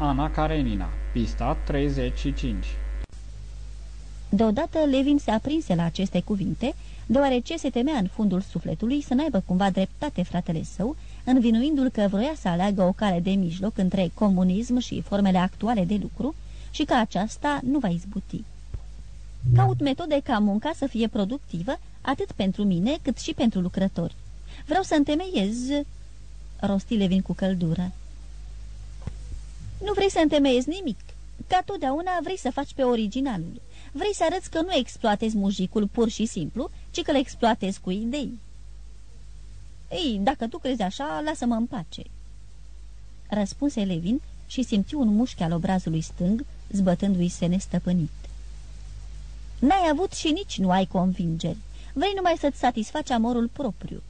Ana Karenina, pista 35 Deodată Levin se aprinse la aceste cuvinte, deoarece se temea în fundul sufletului să n-aibă cumva dreptate fratele său, învinuindu-l că vroia să aleagă o cale de mijloc între comunism și formele actuale de lucru și că aceasta nu va izbuti. Caut metode ca munca să fie productivă atât pentru mine cât și pentru lucrători. Vreau să întemeiez... Rostile vin cu căldură. Nu vrei să întemeiezi nimic. Ca totdeauna vrei să faci pe originalul. Vrei să arăți că nu exploatezi mujicul pur și simplu, ci că le exploatezi cu idei. Ei, dacă tu crezi așa, lasă-mă în pace. Răspunse Levin și simți un mușchi al obrazului stâng, zbătându-i se nestăpânit. N-ai avut și nici nu ai convingeri. Vrei numai să-ți satisfaci amorul propriu.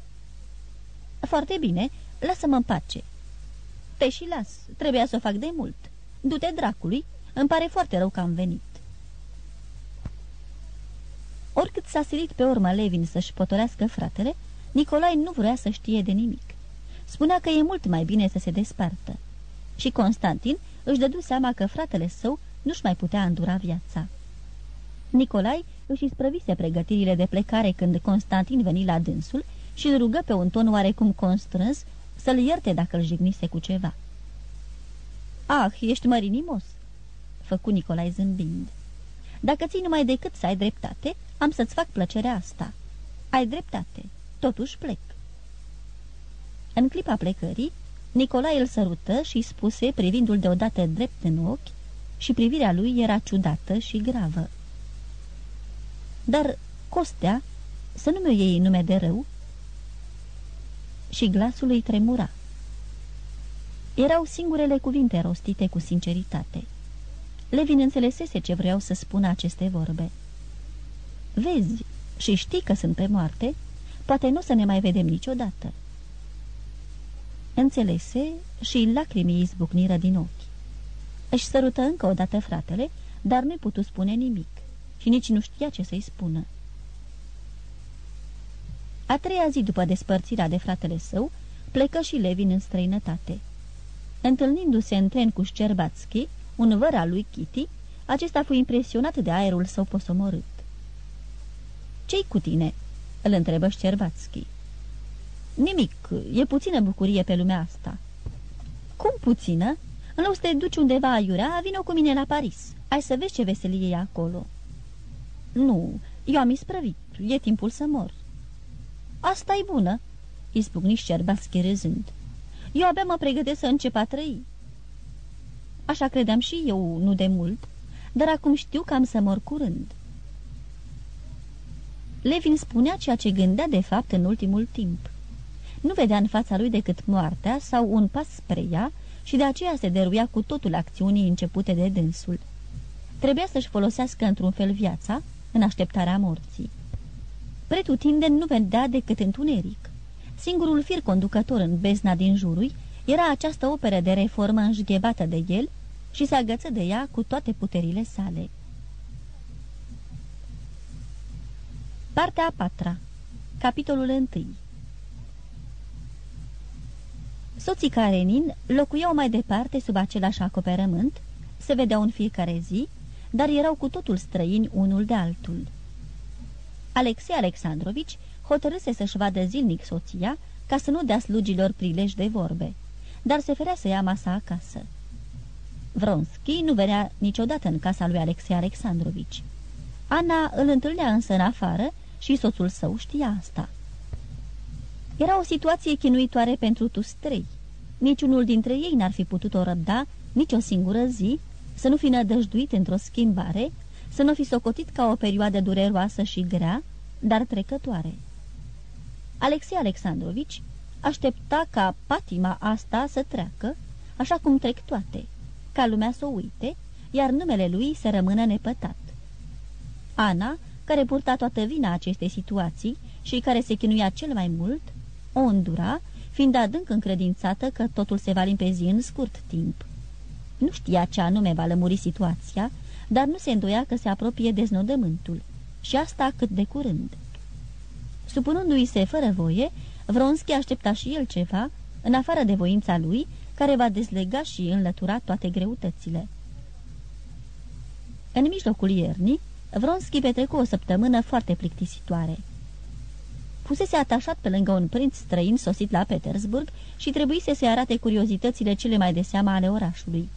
Foarte bine, lasă-mă în pace. Te și las, trebuia să o fac de mult. Du-te dracului, îmi pare foarte rău că am venit. Oricât s-a silit pe urmă Levin să-și potorească fratele, Nicolai nu vrea să știe de nimic. Spunea că e mult mai bine să se despartă. Și Constantin își dădu seama că fratele său nu-și mai putea îndura viața. Nicolai își isprăvise pregătirile de plecare când Constantin veni la dânsul și îl rugă pe un ton oarecum constrâns să-l ierte dacă îl jignise cu ceva. Ah, ești mărinimos!" făcu Nicolai zâmbind. Dacă ții numai decât să ai dreptate, am să-ți fac plăcerea asta. Ai dreptate, totuși plec." În clipa plecării, Nicolai îl sărută și spuse, privindu-l deodată drept în ochi, și privirea lui era ciudată și gravă. Dar, Costea, să nu mi iei nume de rău?" Și glasul îi tremura. Erau singurele cuvinte rostite cu sinceritate. Levin înțelesese ce vreau să spună aceste vorbe. Vezi și știi că sunt pe moarte, poate nu să ne mai vedem niciodată." Înțelese și lacrimii izbucniră din ochi. Își sărută încă o dată fratele, dar nu-i putu spune nimic și nici nu știa ce să-i spună. A treia zi după despărțirea de fratele său, plecă și Levin în străinătate. Întâlnindu-se în tren cu Șcerbațchi, un văr al lui Kitty, acesta fu impresionat de aerul său posomorât. Ce-i cu tine?" îl întrebă Șcerbațchi. Nimic, e puțină bucurie pe lumea asta." Cum puțină? În loc să te duci undeva aiurea, vină cu mine la Paris. Ai să vezi ce veselie e acolo." Nu, eu am isprăvit. E timpul să mor." Asta e bună," izbucni Șcerbațchi râzând. Eu abia mă pregătesc să încep a trăi." Așa credeam și eu, nu de mult, dar acum știu că am să mor curând." Levin spunea ceea ce gândea de fapt în ultimul timp. Nu vedea în fața lui decât moartea sau un pas spre ea și de aceea se deruia cu totul acțiunii începute de dânsul. Trebuia să-și folosească într-un fel viața în așteptarea morții. Pretutindeni nu vedea decât întuneric. Singurul fir conducător în bezna din jurul era această operă de reformă înșghebată de el și se agăță de ea cu toate puterile sale. Partea a patra Capitolul 1 Soții Karenin locuiau mai departe sub același acoperământ, se vedeau în fiecare zi, dar erau cu totul străini unul de altul. Alexei Alexandrovici hotărâse să-și vadă zilnic soția ca să nu dea slugilor prilej de vorbe, dar se ferea să ia masa acasă. Vronski nu venea niciodată în casa lui Alexei Alexandrovici. Ana îl întâlnea însă în afară și soțul său știa asta. Era o situație chinuitoare pentru toți trei. Niciunul dintre ei n-ar fi putut o răbda nici o singură zi, să nu fi nădăjduit într-o schimbare, să nu fi socotit ca o perioadă dureroasă și grea, dar trecătoare. Alexei Alexandrovici aștepta ca patima asta să treacă, așa cum trec toate, ca lumea să o uite, iar numele lui să rămână nepătat. Ana, care purta toată vina acestei situații și care se chinuia cel mai mult, o îndura, fiind adânc încredințată că totul se va limpezi în scurt timp. Nu știa ce anume va lămuri situația, dar nu se îndoia că se apropie deznodământul. Și asta cât de curând. Supunându-i se fără voie, Vronski aștepta și el ceva, în afară de voința lui, care va dezlega și înlătura toate greutățile. În mijlocul iernii, Vronski petrecu o săptămână foarte plictisitoare. Fusese atașat pe lângă un prinț străin sosit la Petersburg și trebuise să-i arate curiozitățile cele mai de seama ale orașului.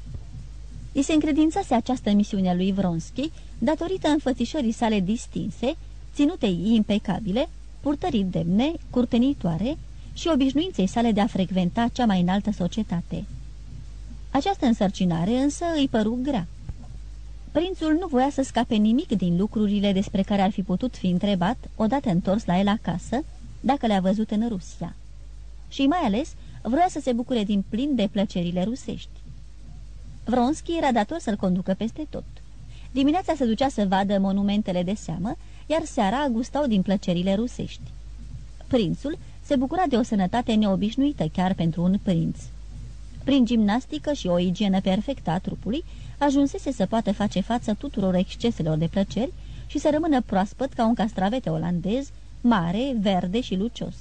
I se încredințase această misiune lui Vronski datorită înfățișării sale distinse, ținutei impecabile, purtării demne, curtenitoare și obișnuinței sale de a frecventa cea mai înaltă societate. Această însărcinare însă îi păru grea. Prințul nu voia să scape nimic din lucrurile despre care ar fi putut fi întrebat, odată întors la el acasă, dacă le-a văzut în Rusia. Și mai ales vrea să se bucure din plin de plăcerile rusești. Vronski era dator să-l conducă peste tot. Dimineața se ducea să vadă monumentele de seamă, iar seara gustau din plăcerile rusești. Prințul se bucura de o sănătate neobișnuită chiar pentru un prinț. Prin gimnastică și o igienă perfectă a trupului, ajunsese să poată face față tuturor exceselor de plăceri și să rămână proaspăt ca un castravete olandez, mare, verde și lucios.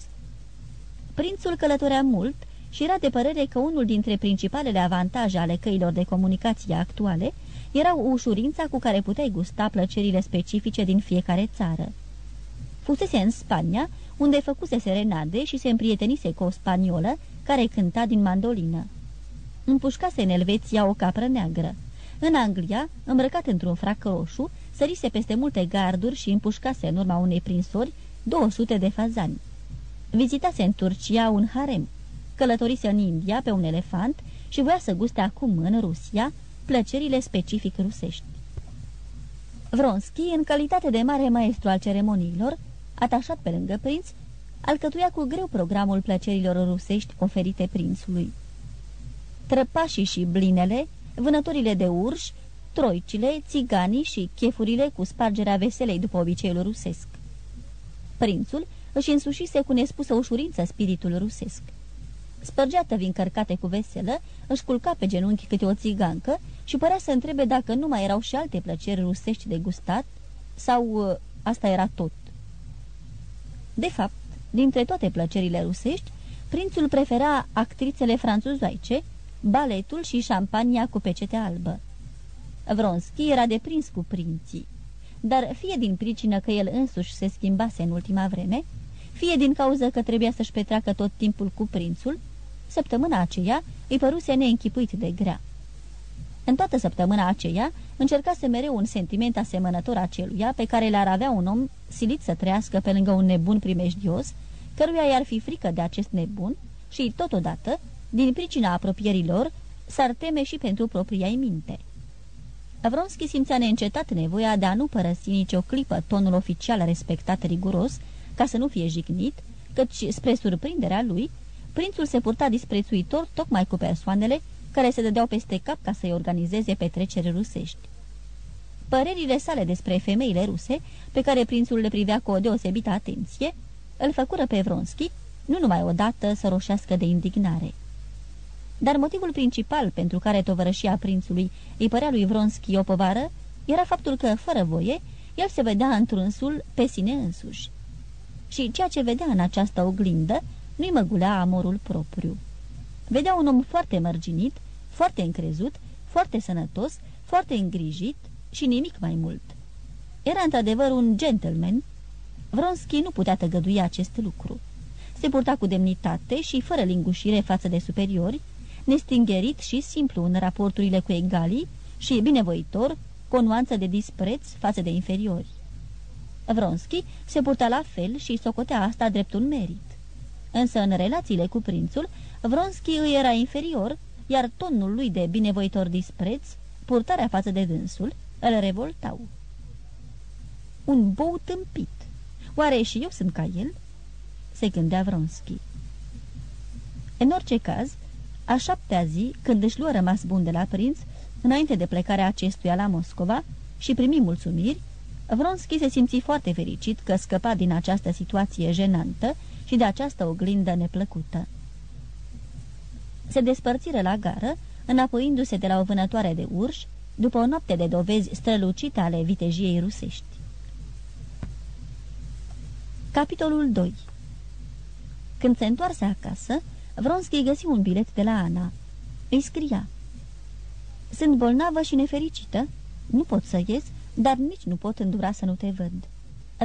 Prințul călătorea mult și era de părere că unul dintre principalele avantaje ale căilor de comunicație actuale erau ușurința cu care puteai gusta plăcerile specifice din fiecare țară. Fusese în Spania, unde făcuse serenade și se împrietenise cu o spaniolă care cânta din mandolină. Împușcase în Elveția o capră neagră. În Anglia, îmbrăcat într-un frac roșu, sărise peste multe garduri și împușcase în urma unei prinsori 200 de fazani. Vizitase în Turcia un harem, călătorise în India pe un elefant și voia să guste acum în Rusia plăcerile specific rusești. Vronski, în calitate de mare maestru al ceremoniilor, atașat pe lângă prinț, alcătuia cu greu programul plăcerilor rusești oferite prințului. Trăpașii și blinele, vânătorile de urși, troicile, țiganii și chefurile cu spargerea veselei după obiceiul rusesc. Prințul își însușise cu nespusă ușurință spiritul rusesc. Spărgeată vin cărcate cu veselă, își culca pe genunchi câte o țigancă și părea să întrebe dacă nu mai erau și alte plăceri rusești de gustat sau uh, asta era tot. De fapt, dintre toate plăcerile rusești, prințul prefera actrițele franțuzoaice, baletul și șampania cu pecete albă. Vronski era deprins cu prinții, dar fie din pricină că el însuși se schimbase în ultima vreme, fie din cauză că trebuia să-și petreacă tot timpul cu prințul, săptămâna aceea îi păruse neînchipuit de grea. În toată săptămâna aceea încercase mereu un sentiment asemănător aceluia pe care l-ar avea un om silit să trăiască pe lângă un nebun primejdios, căruia i-ar fi frică de acest nebun și, totodată, din pricina apropierilor, s-ar teme și pentru propria minte. Vronski simțea neîncetat nevoia de a nu părăsi nicio clipă tonul oficial respectat riguros, ca să nu fie jignit, căci, spre surprinderea lui, prințul se purta disprețuitor tocmai cu persoanele care se dădeau peste cap ca să-i organizeze petreceri rusești. Părerile sale despre femeile ruse, pe care prințul le privea cu o deosebită atenție, îl făcură pe Vronski, nu numai odată să roșească de indignare. Dar motivul principal pentru care tovărășia prințului îi părea lui Vronski o povară era faptul că, fără voie, el se vedea întrunsul pe sine însuși. Și ceea ce vedea în această oglindă nu-i măgulea amorul propriu. Vedea un om foarte mărginit, foarte încrezut, foarte sănătos, foarte îngrijit și nimic mai mult. Era într-adevăr un gentleman. Vronski nu putea tăgădui acest lucru. Se purta cu demnitate și fără lingușire față de superiori, nestingerit și simplu în raporturile cu egalii și binevoitor, cu o nuanță de dispreț față de inferiori. Vronski se purta la fel și socotea asta drept un merit. Însă în relațiile cu prințul, Vronski îi era inferior, iar tonul lui de binevoitor dispreț, purtarea față de dânsul, îl revoltau. Un bou tâmpit. Oare și eu sunt ca el? Se gândea Vronski. În orice caz, a șaptea zi, când își luă rămas bun de la prinț, înainte de plecarea acestuia la Moscova și primi mulțumiri, Vronski se simți foarte fericit că scăpa din această situație jenantă și de această oglindă neplăcută. Se despărțiră la gară, înapoiindu-se de la o vânătoare de urși, după o noapte de dovezi strălucite ale vitejiei rusești. Capitolul 2 Când se întoarse acasă, Vronski găsi un bilet de la Ana. Îi scria Sunt bolnavă și nefericită, nu pot să ies, dar nici nu pot îndura să nu te văd.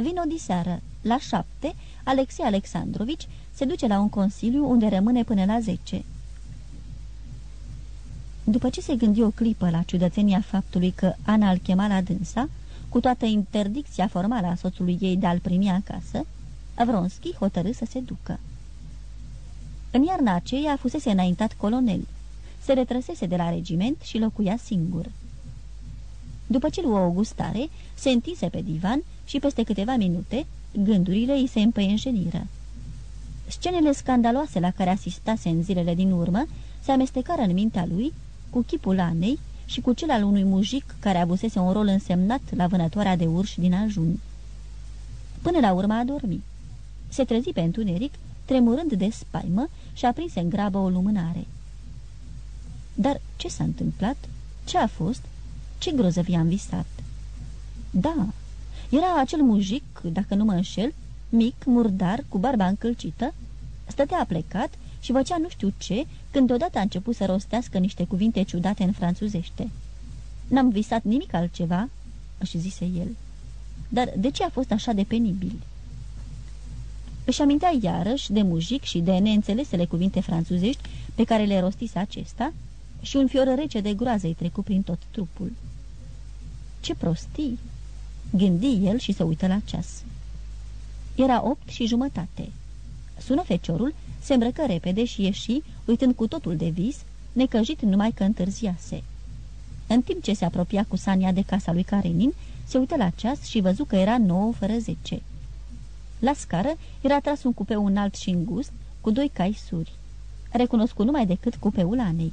Vin o diseară, la șapte, Alexei Alexandrovici se duce la un consiliu unde rămâne până la zece. După ce se gândi o clipă la ciudățenia faptului că Ana îl chema la dânsa, cu toată interdicția formală a soțului ei de a-l primi acasă, Avronski hotărâ să se ducă. În iarna aceea fusese înaintat colonel. Se retrăsese de la regiment și locuia singur. După ce luă o gustare, se întinse pe divan și peste câteva minute gândurile îi se împăienjeniră. Scenele scandaloase la care asistase în zilele din urmă se amestecară în mintea lui cu chipul Anei și cu cel al unui mujic care avusese un rol însemnat la vânătoarea de urși din ajun. Până la urmă a dormit. Se trezi pe întuneric, tremurând de spaimă și aprinse în grabă o lumânare. Dar ce s-a întâmplat? Ce a fost? Ce grozăvie am visat? Da, era acel mujic, dacă nu mă înșel, mic, murdar, cu barba încălcită, stătea plecat și făcea nu știu ce, când deodată a început să rostească niște cuvinte ciudate în franțuzește. N-am visat nimic altceva, își zise el. Dar de ce a fost așa de penibil? Își amintea iarăși de mujic și de neînțelesele cuvinte franțuzești pe care le rostise acesta și un fior rece de groază îi trecu prin tot trupul. Ce prostii! Gândi el și se uită la ceas. Era opt și jumătate. Sună feciorul, se îmbrăcă repede și ieși, uitând cu totul de vis, necăjit numai că întârziase. În timp ce se apropia cu Sania de casa lui Karenin, se uită la ceas și văzu că era nouă fără zece. La scară era tras un cupeu înalt și îngust, cu doi cai suri. Recunoscu numai decât cupeul Anei.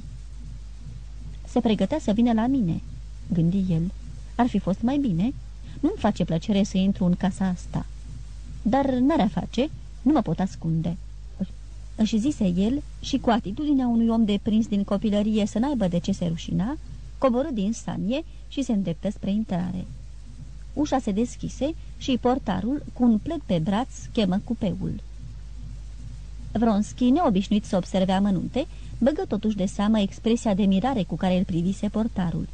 Se pregătea să vină la mine, gândi el. Ar fi fost mai bine. Nu-mi face plăcere să intru în casa asta. Dar n-ar face, nu mă pot ascunde. Își zise el și cu atitudinea unui om de prins din copilărie să n-aibă de ce se rușina, coborâ din sanie și se îndreptă spre intrare. Ușa se deschise și portarul, cu un pled pe braț, chemă cupeul. Vronski, neobișnuit să observe amănunte, băgă totuși de seamă expresia de mirare cu care îl privise portarul.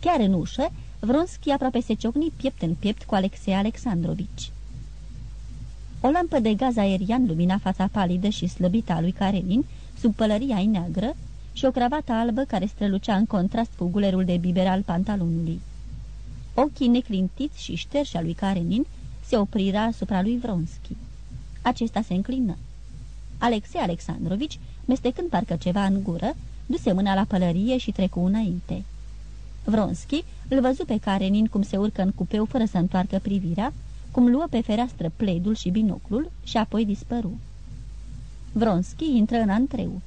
Chiar în ușă, Vronski aproape se ciocni piept în piept cu Alexei Alexandrovici. O lampă de gaz aerian lumina fața palidă și slăbită a lui Karenin, sub pălăria neagră, și o cravată albă care strălucea în contrast cu gulerul de biber al pantalonului. Ochii neclintiți și șterși a lui Karenin se opriră asupra lui Vronski. Acesta se înclină. Alexei Alexandrovici, mestecând parcă ceva în gură, duse mâna la pălărie și trecu înainte. Vronski îl văzu pe Karenin cum se urcă în cupeu fără să întoarcă privirea, cum luă pe fereastră pleidul și binoclul și apoi dispăru. Vronski intră în antreu.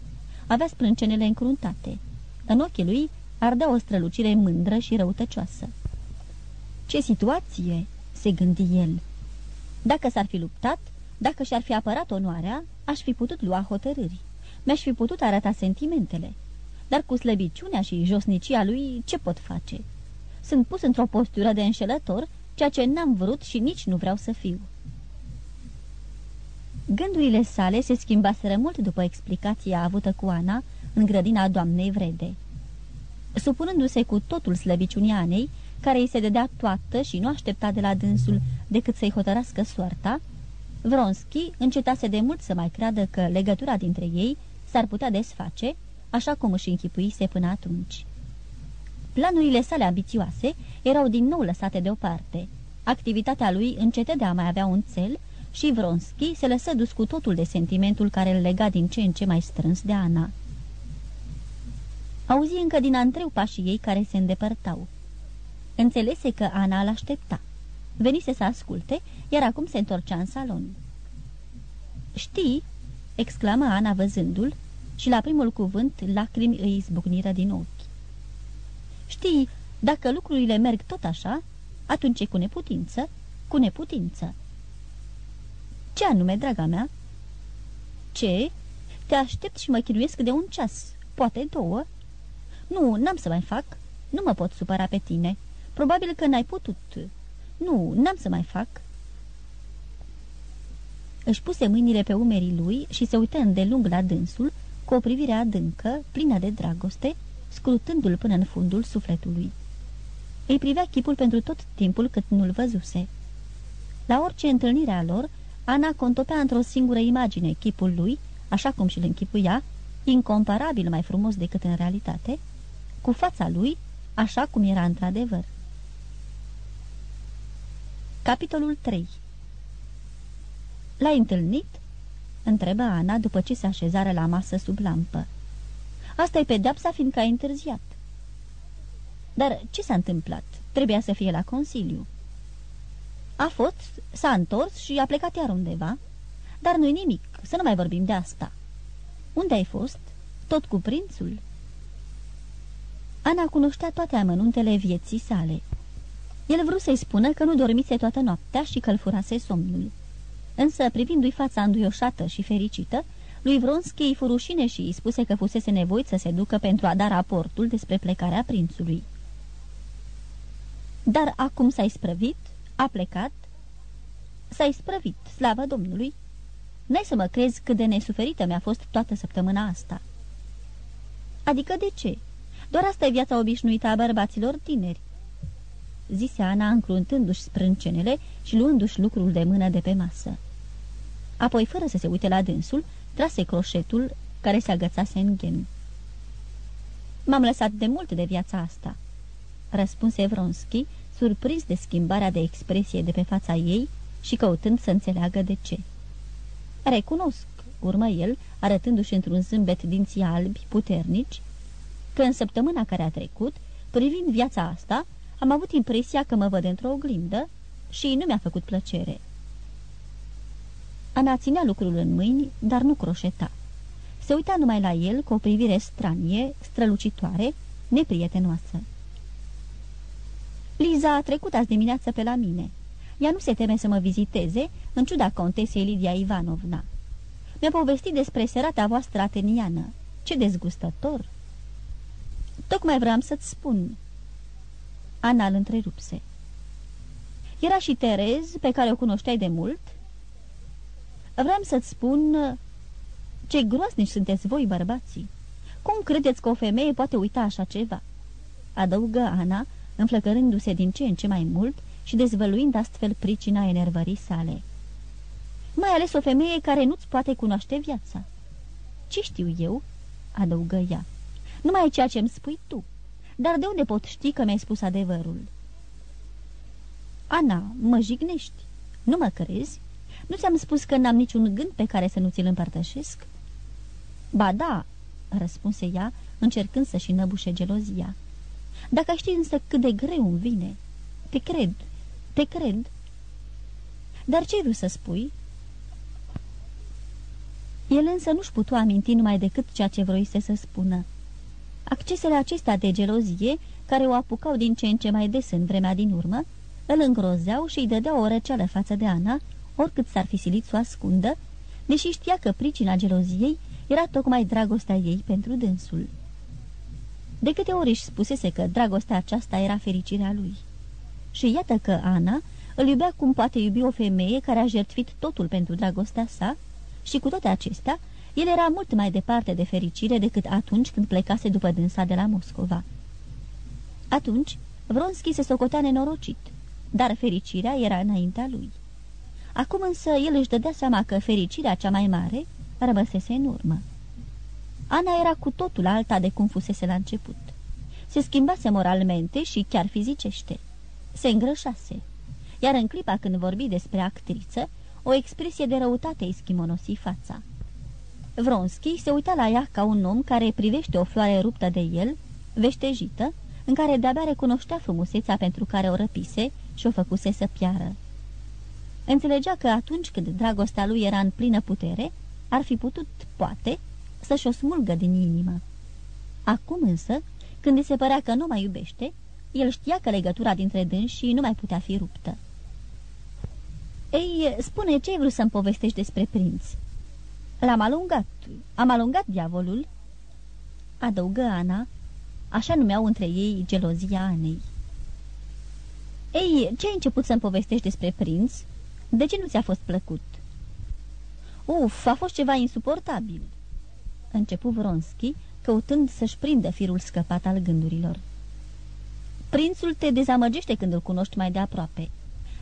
Avea sprâncenele încruntate. În ochii lui ardea o strălucire mândră și răutăcioasă. Ce situație!" se gândi el. Dacă s-ar fi luptat, dacă și-ar fi apărat onoarea, aș fi putut lua hotărâri. Mi-aș fi putut arăta sentimentele. Dar cu slăbiciunea și josnicia lui, ce pot face? Sunt pus într-o postură de înșelător, ceea ce n-am vrut și nici nu vreau să fiu. Gândurile sale se schimbaseră mult după explicația avută cu Ana în grădina doamnei Vrede. Supunându-se cu totul slăbiciunii Anei, care îi se dădea toată și nu aștepta de la dânsul decât să-i hotărască soarta, Vronski încetase de mult să mai creadă că legătura dintre ei s-ar putea desface, așa cum își închipuise până atunci. Planurile sale ambițioase erau din nou lăsate deoparte. Activitatea lui încete de a mai avea un cel și Vronski se lăsă dus cu totul de sentimentul care îl lega din ce în ce mai strâns de Ana. Auzi încă din antreu pașii ei care se îndepărtau. Înțelese că Ana îl aștepta. Venise să asculte, iar acum se întorcea în salon. Știi?" Exclamă Ana văzându-l și la primul cuvânt lacrimi îi izbucniră din ochi. Știi, dacă lucrurile merg tot așa, atunci e cu neputință, cu neputință." Ce anume, draga mea?" Ce? Te aștept și mă chinuiesc de un ceas, poate două." Nu, n-am să mai fac. Nu mă pot supăra pe tine." Probabil că n-ai putut. Nu, n-am să mai fac." Își puse mâinile pe umerii lui și se uită îndelung la dânsul, cu o privire adâncă, plină de dragoste, scrutându-l până în fundul sufletului. Îi privea chipul pentru tot timpul cât nu-l văzuse. La orice întâlnire a lor, Ana contopea într-o singură imagine chipul lui, așa cum și-l închipuia, incomparabil mai frumos decât în realitate, cu fața lui, așa cum era într-adevăr. Capitolul 3 L-ai întâlnit?" întrebă Ana după ce se așezară la masă sub lampă. asta e pedeapsa fiindcă ai întârziat." Dar ce s-a întâmplat? Trebuia să fie la Consiliu." A fost, s-a întors și a plecat iar undeva. Dar nu-i nimic, să nu mai vorbim de asta." Unde ai fost? Tot cu prințul?" Ana cunoștea toate amănuntele vieții sale. El vrut să-i spună că nu dormise toată noaptea și că îl furase somnul. Însă, privindu-i fața înduioșată și fericită, lui Vronski îi furușine și îi spuse că fusese nevoit să se ducă pentru a da raportul despre plecarea prințului. Dar acum s-ai sprăvit? A plecat? S-ai sprăvit, slavă Domnului! N-ai să mă crezi cât de nesuferită mi-a fost toată săptămâna asta." Adică de ce? Doar asta e viața obișnuită a bărbaților tineri." Zise Ana încruntându-și sprâncenele și luându-și lucrul de mână de pe masă. Apoi, fără să se uite la dânsul, trase croșetul care se agățase în ghem. M-am lăsat de mult de viața asta," răspunse Vronski, surprins de schimbarea de expresie de pe fața ei și căutând să înțeleagă de ce. Recunosc, urmă el, arătându-și într-un zâmbet dinții albi, puternici, că în săptămâna care a trecut, privind viața asta, am avut impresia că mă văd într-o oglindă și nu mi-a făcut plăcere. Ana ținea lucrul în mâini, dar nu croșeta. Se uita numai la el cu o privire stranie, strălucitoare, neprietenoasă. Liza a trecut azi dimineață pe la mine. Ea nu se teme să mă viziteze, în ciuda contesei Lidia Ivanovna. Mi-a povestit despre serata voastră ateniană. Ce dezgustător! Tocmai vreau să-ți spun. Ana îl întrerupse. Era și Terez, pe care o cunoșteai de mult? Vreau să-ți spun ce groasnici sunteți voi, bărbații. Cum credeți că o femeie poate uita așa ceva? Adăugă Ana, înflăcărându-se din ce în ce mai mult și dezvăluind astfel pricina enervării sale. Mai ales o femeie care nu-ți poate cunoaște viața. Ce știu eu?" adăugă ea. Numai ceea ce îmi spui tu. Dar de unde pot ști că mi-ai spus adevărul?" Ana, mă jignești. Nu mă crezi? Nu ți-am spus că n-am niciun gând pe care să nu ți-l împărtășesc?" Ba da," răspunse ea, încercând să-și năbușe gelozia. Dacă știi însă cât de greu îmi vine. Te cred, te cred." Dar ce vrei să spui?" El însă nu-și putu aminti numai decât ceea ce vroise să spună. Accesele acestea de gelozie, care o apucau din ce în ce mai des în vremea din urmă, îl îngrozeau și îi dădeau o răceală față de Ana, oricât s-ar fi silit să o ascundă, deși știa că pricina geloziei era tocmai dragostea ei pentru dânsul. De câte ori își spusese că dragostea aceasta era fericirea lui. Și iată că Ana îl iubea cum poate iubi o femeie care a jertfit totul pentru dragostea sa și cu toate acestea el era mult mai departe de fericire decât atunci când plecase după dânsa de la Moscova. Atunci, Vronski se socotea nenorocit, dar fericirea era înaintea lui. Acum însă el își dădea seama că fericirea cea mai mare rămăsese în urmă. Ana era cu totul alta de cum fusese la început. Se schimbase moralmente și chiar fizicește. Se îngrășase. Iar în clipa când vorbi despre actriță, o expresie de răutate îi schimonosi fața. Vronski se uita la ea ca un om care privește o floare ruptă de el, veștejită, în care de-abia recunoștea frumusețea pentru care o răpise și o făcuse să piară. Înțelegea că atunci când dragostea lui era în plină putere, ar fi putut, poate, să-și o smulgă din inimă. Acum însă, când îi se părea că nu mai iubește, el știa că legătura dintre dânsi nu mai putea fi ruptă. Ei, spune ce ai vrut să-mi povestești despre prinț?" L-am alungat. Am alungat diavolul." Adăugă Ana. Așa numeau între ei gelozia Anei. Ei, ce ai început să-mi povestești despre prinț? De ce nu ți-a fost plăcut?" Uf, a fost ceva insuportabil." începu Vronski, căutând să-și prindă firul scăpat al gândurilor. Prințul te dezamăgește când îl cunoști mai de aproape.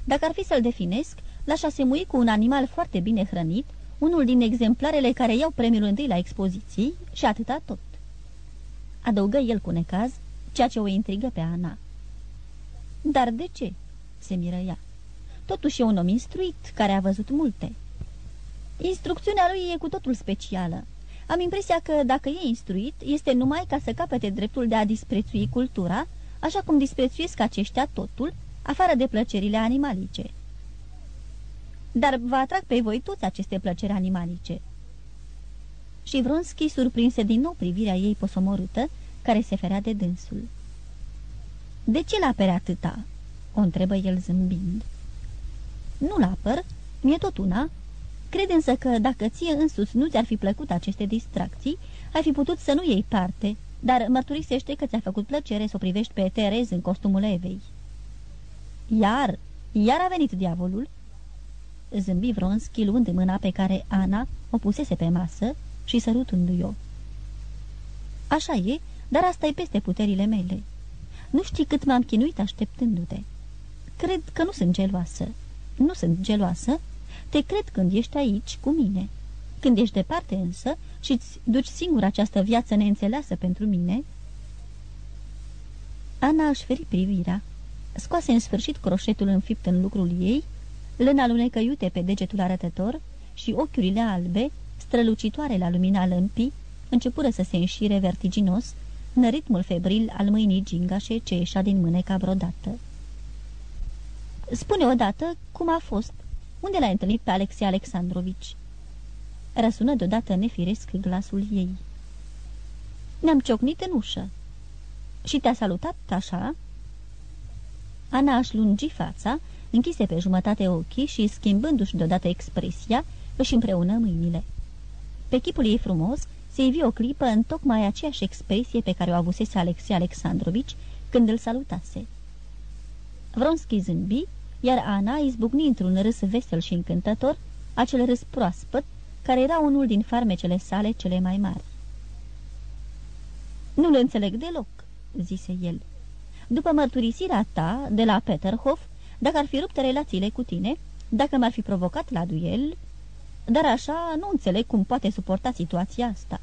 Dacă ar fi să-l definesc, l-aș asemui cu un animal foarte bine hrănit, unul din exemplarele care iau premiul întâi la expoziții și atâta tot. Adăugă el cu necaz, ceea ce o intrigă pe Ana. Dar de ce?" se miră ea. Totuși e un om instruit, care a văzut multe." Instrucțiunea lui e cu totul specială. Am impresia că, dacă e instruit, este numai ca să capete dreptul de a disprețui cultura, așa cum disprețuiesc aceștia totul, afară de plăcerile animalice. Dar vă atrag pe voi toți aceste plăceri animalice. Și Vronski surprinse din nou privirea ei posomorâtă, care se ferea de dânsul. De ce l-apere atâta?" o întrebă el zâmbind. Nu-l apăr, mi-e tot una. Cred însă că dacă ție însuți nu ți-ar fi plăcut aceste distracții, ai fi putut să nu iei parte, dar mărturisește că ți-a făcut plăcere să o privești pe Terez în costumul Evei. Iar, iar a venit diavolul? Zâmbi Vronski luând mâna pe care Ana o pusese pe masă și sărutându-i-o. Așa e, dar asta e peste puterile mele. Nu știi cât m-am chinuit așteptându-te. Cred că nu sunt geloasă. Nu sunt geloasă. Te cred când ești aici cu mine. Când ești departe însă și îți duci singur această viață neînțeleasă pentru mine... Ana își feri privirea. Scoase în sfârșit croșetul înfipt în lucrul ei, lâna lunecă iute pe degetul arătător și ochiurile albe, strălucitoare la lumina lămpii, începură să se înșire vertiginos în ritmul febril al mâinii gingașe ce ieșea din mâneca brodată. Spune odată cum a fost. Unde l-ai întâlnit pe Alexei Alexandrovici?" Răsună deodată nefiresc glasul ei. Ne-am ciocnit în ușă. Și te-a salutat așa?" Ana aș lungi fața, închise pe jumătate ochii și, schimbându-și deodată expresia, își împreună mâinile. Pe chipul ei frumos se ivi o clipă în tocmai aceeași expresie pe care o avusese Alexei Alexandrovici când îl salutase. Vronski zâmbi iar Ana izbucni într-un râs vesel și încântător, acel râs proaspăt, care era unul din farmecele sale cele mai mari. Nu-l înțeleg deloc," zise el. După mărturisirea ta de la Peterhof, dacă ar fi rupt relațiile cu tine, dacă m-ar fi provocat la duel, dar așa nu înțeleg cum poate suporta situația asta.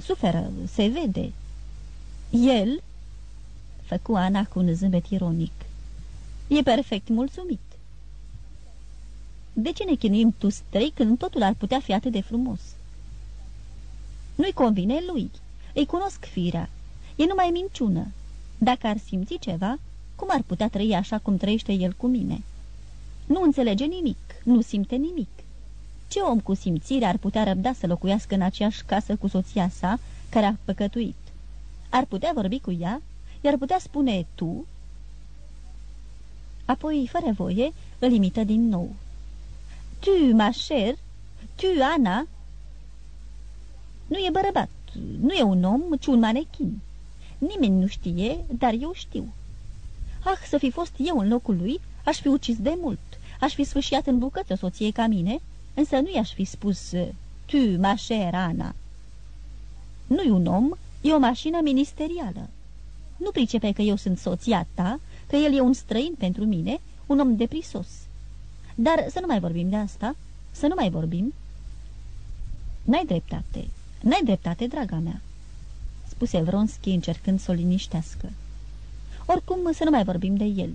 Suferă, se vede." El?" făcu Ana cu un zâmbet ironic. E perfect mulțumit. De ce ne chinuim tu trei când totul ar putea fi atât de frumos? Nu-i convine lui. Îi cunosc firea. E numai minciună. Dacă ar simți ceva, cum ar putea trăi așa cum trăiește el cu mine? Nu înțelege nimic, nu simte nimic. Ce om cu simțire ar putea răbda să locuiască în aceeași casă cu soția sa, care a păcătuit? Ar putea vorbi cu ea? I-ar putea spune tu Apoi, fără voie, îl imită din nou. Tu, ma cher, tu, Ana?" Nu e bărbat, nu e un om, ci un manechin. Nimeni nu știe, dar eu știu. Ah, să fi fost eu în locul lui, aș fi ucis de mult, aș fi sfâșiat în bucăți o soție ca mine, însă nu i-aș fi spus, tu, ma cher, Ana. Nu-i un om, e o mașină ministerială. Nu pricepe că eu sunt soția ta că el e un străin pentru mine, un om deprisos. Dar să nu mai vorbim de asta, să nu mai vorbim. N-ai dreptate, n-ai dreptate, draga mea, spuse Vronski încercând să o liniștească. Oricum, să nu mai vorbim de el.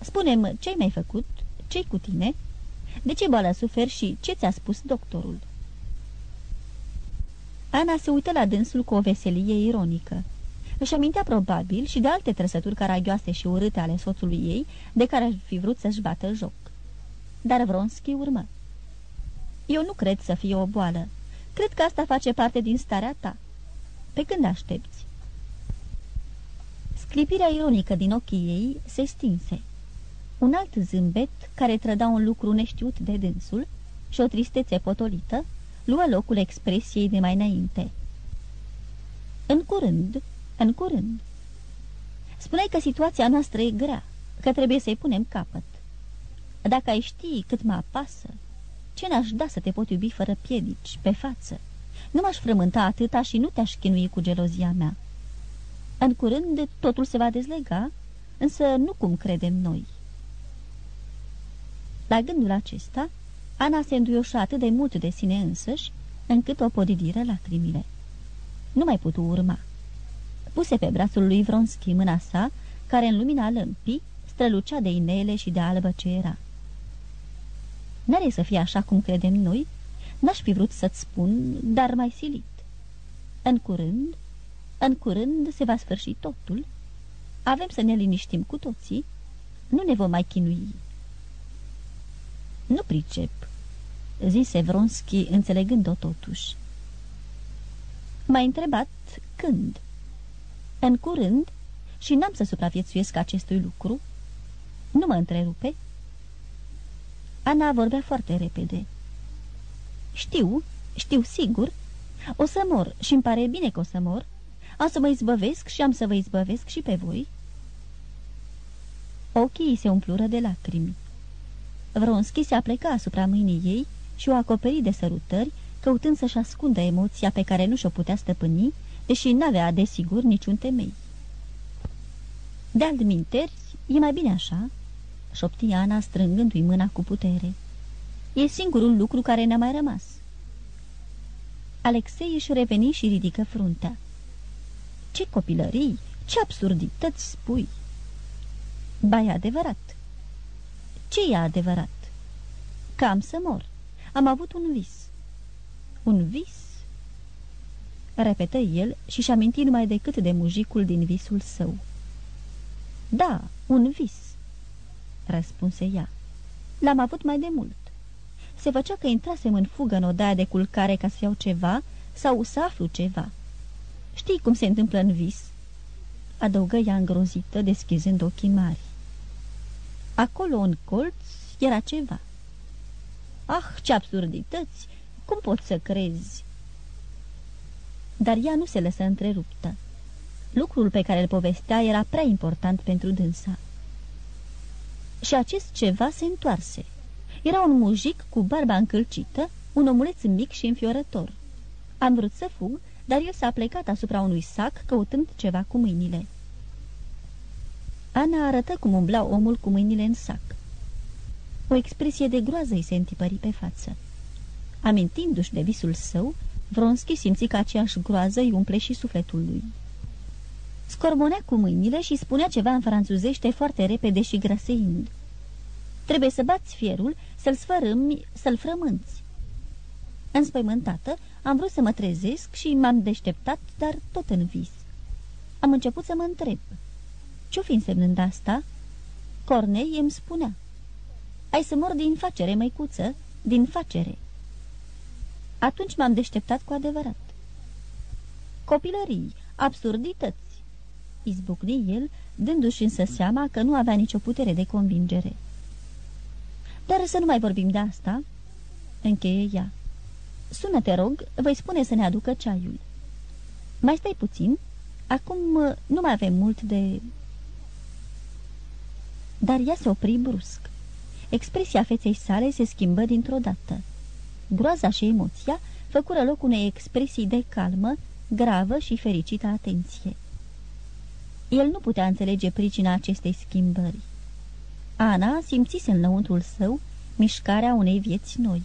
Spune-mi, ce-ai mai făcut? Ce-i cu tine? De ce boală suferi și ce ți-a spus doctorul? Ana se uită la dânsul cu o veselie ironică. Își amintea probabil și de alte trăsături caragioase și urâte ale soțului ei, de care ar fi vrut să-și bată joc. Dar Vronski urmă. Eu nu cred să fie o boală. Cred că asta face parte din starea ta. Pe când aștepți? Sclipirea ironică din ochii ei se stinse. Un alt zâmbet, care trăda un lucru neștiut de dânsul, și o tristețe potolită, luă locul expresiei de mai înainte. În curând, în curând. Spuneai că situația noastră e grea, că trebuie să-i punem capăt. Dacă ai ști cât mă apasă, ce n-aș da să te pot iubi fără piedici, pe față, Nu m-aș frământa atâta și nu te-aș chinui cu gelozia mea. În curând totul se va dezlega, însă nu cum credem noi. La gândul acesta, Ana se înduioșa atât de mult de sine însăși, încât o podidiră lacrimile. Nu mai putu urma. Puse pe brațul lui Vronski mâna sa, care în lumina lămpii strălucea de inele și de albă ce era. N-are să fie așa cum credem noi, n-aș fi vrut să-ți spun, dar mai silit. În curând, în curând se va sfârși totul, avem să ne liniștim cu toții, nu ne vom mai chinui. Nu pricep, zise Vronski, înțelegând-o totuși. M-a întrebat când. În curând, și n-am să supraviețuiesc acestui lucru. Nu mă întrerupe. Ana vorbea foarte repede. Știu, știu sigur. O să mor și îmi pare bine că o să mor. Am să mă izbăvesc și am să vă izbăvesc și pe voi. Ochii se umplură de lacrimi. Vronski se apleca asupra mâinii ei și o acoperi de sărutări, căutând să-și ascundă emoția pe care nu și-o putea stăpâni, deși n-avea, desigur, niciun temei. De minteri, e mai bine așa?" șopti Ana, strângându-i mâna cu putere. E singurul lucru care ne-a mai rămas." Alexei își reveni și ridică fruntea. Ce copilării, ce absurdități spui!" Ba, e adevărat." Ce e adevărat?" Că am să mor. Am avut un vis." Un vis?" Repetă el și-și aminti numai decât de mujicul din visul său. Da, un vis," răspunse ea. L-am avut mai de mult. Se făcea că intrasem în fugă în odaia de culcare ca să iau ceva sau să aflu ceva. Știi cum se întâmplă în vis?" adăugă ea îngrozită, deschizând ochii mari. Acolo, în colț, era ceva. Ah, ce absurdități! Cum poți să crezi?" Dar ea nu se lăsă întreruptă. Lucrul pe care îl povestea era prea important pentru dânsa. Și acest ceva se întoarse. Era un mujic cu barba încălcită, un omuleț mic și înfiorător. Am vrut să fug, dar el s-a plecat asupra unui sac, căutând ceva cu mâinile. Ana arătă cum umbla omul cu mâinile în sac. O expresie de groază îi se întipări pe față. Amintindu-și de visul său, Vronski simți că aceeași groază îi umple și sufletul lui. Scormonea cu mâinile și spunea ceva în franțuzește foarte repede și grăseind. Trebuie să bați fierul, să-l sfărâmi, să-l frămânți. Înspăimântată, am vrut să mă trezesc și m-am deșteptat, dar tot în vis. Am început să mă întreb. Ce-o fi însemnând asta? Cornei îmi spunea. Ai să mor din facere, măicuță, din facere. Atunci m-am deșteptat cu adevărat. Copilării, absurdități, izbucni el, dându-și însă seama că nu avea nicio putere de convingere. Dar să nu mai vorbim de asta, încheie ea. Sună, te rog, voi spune să ne aducă ceaiul. Mai stai puțin, acum nu mai avem mult de... Dar ea se opri brusc. Expresia feței sale se schimbă dintr-o dată. Groaza și emoția făcură loc unei expresii de calmă, gravă și fericită atenție. El nu putea înțelege pricina acestei schimbări. Ana simțise în lăuntrul său mișcarea unei vieți noi.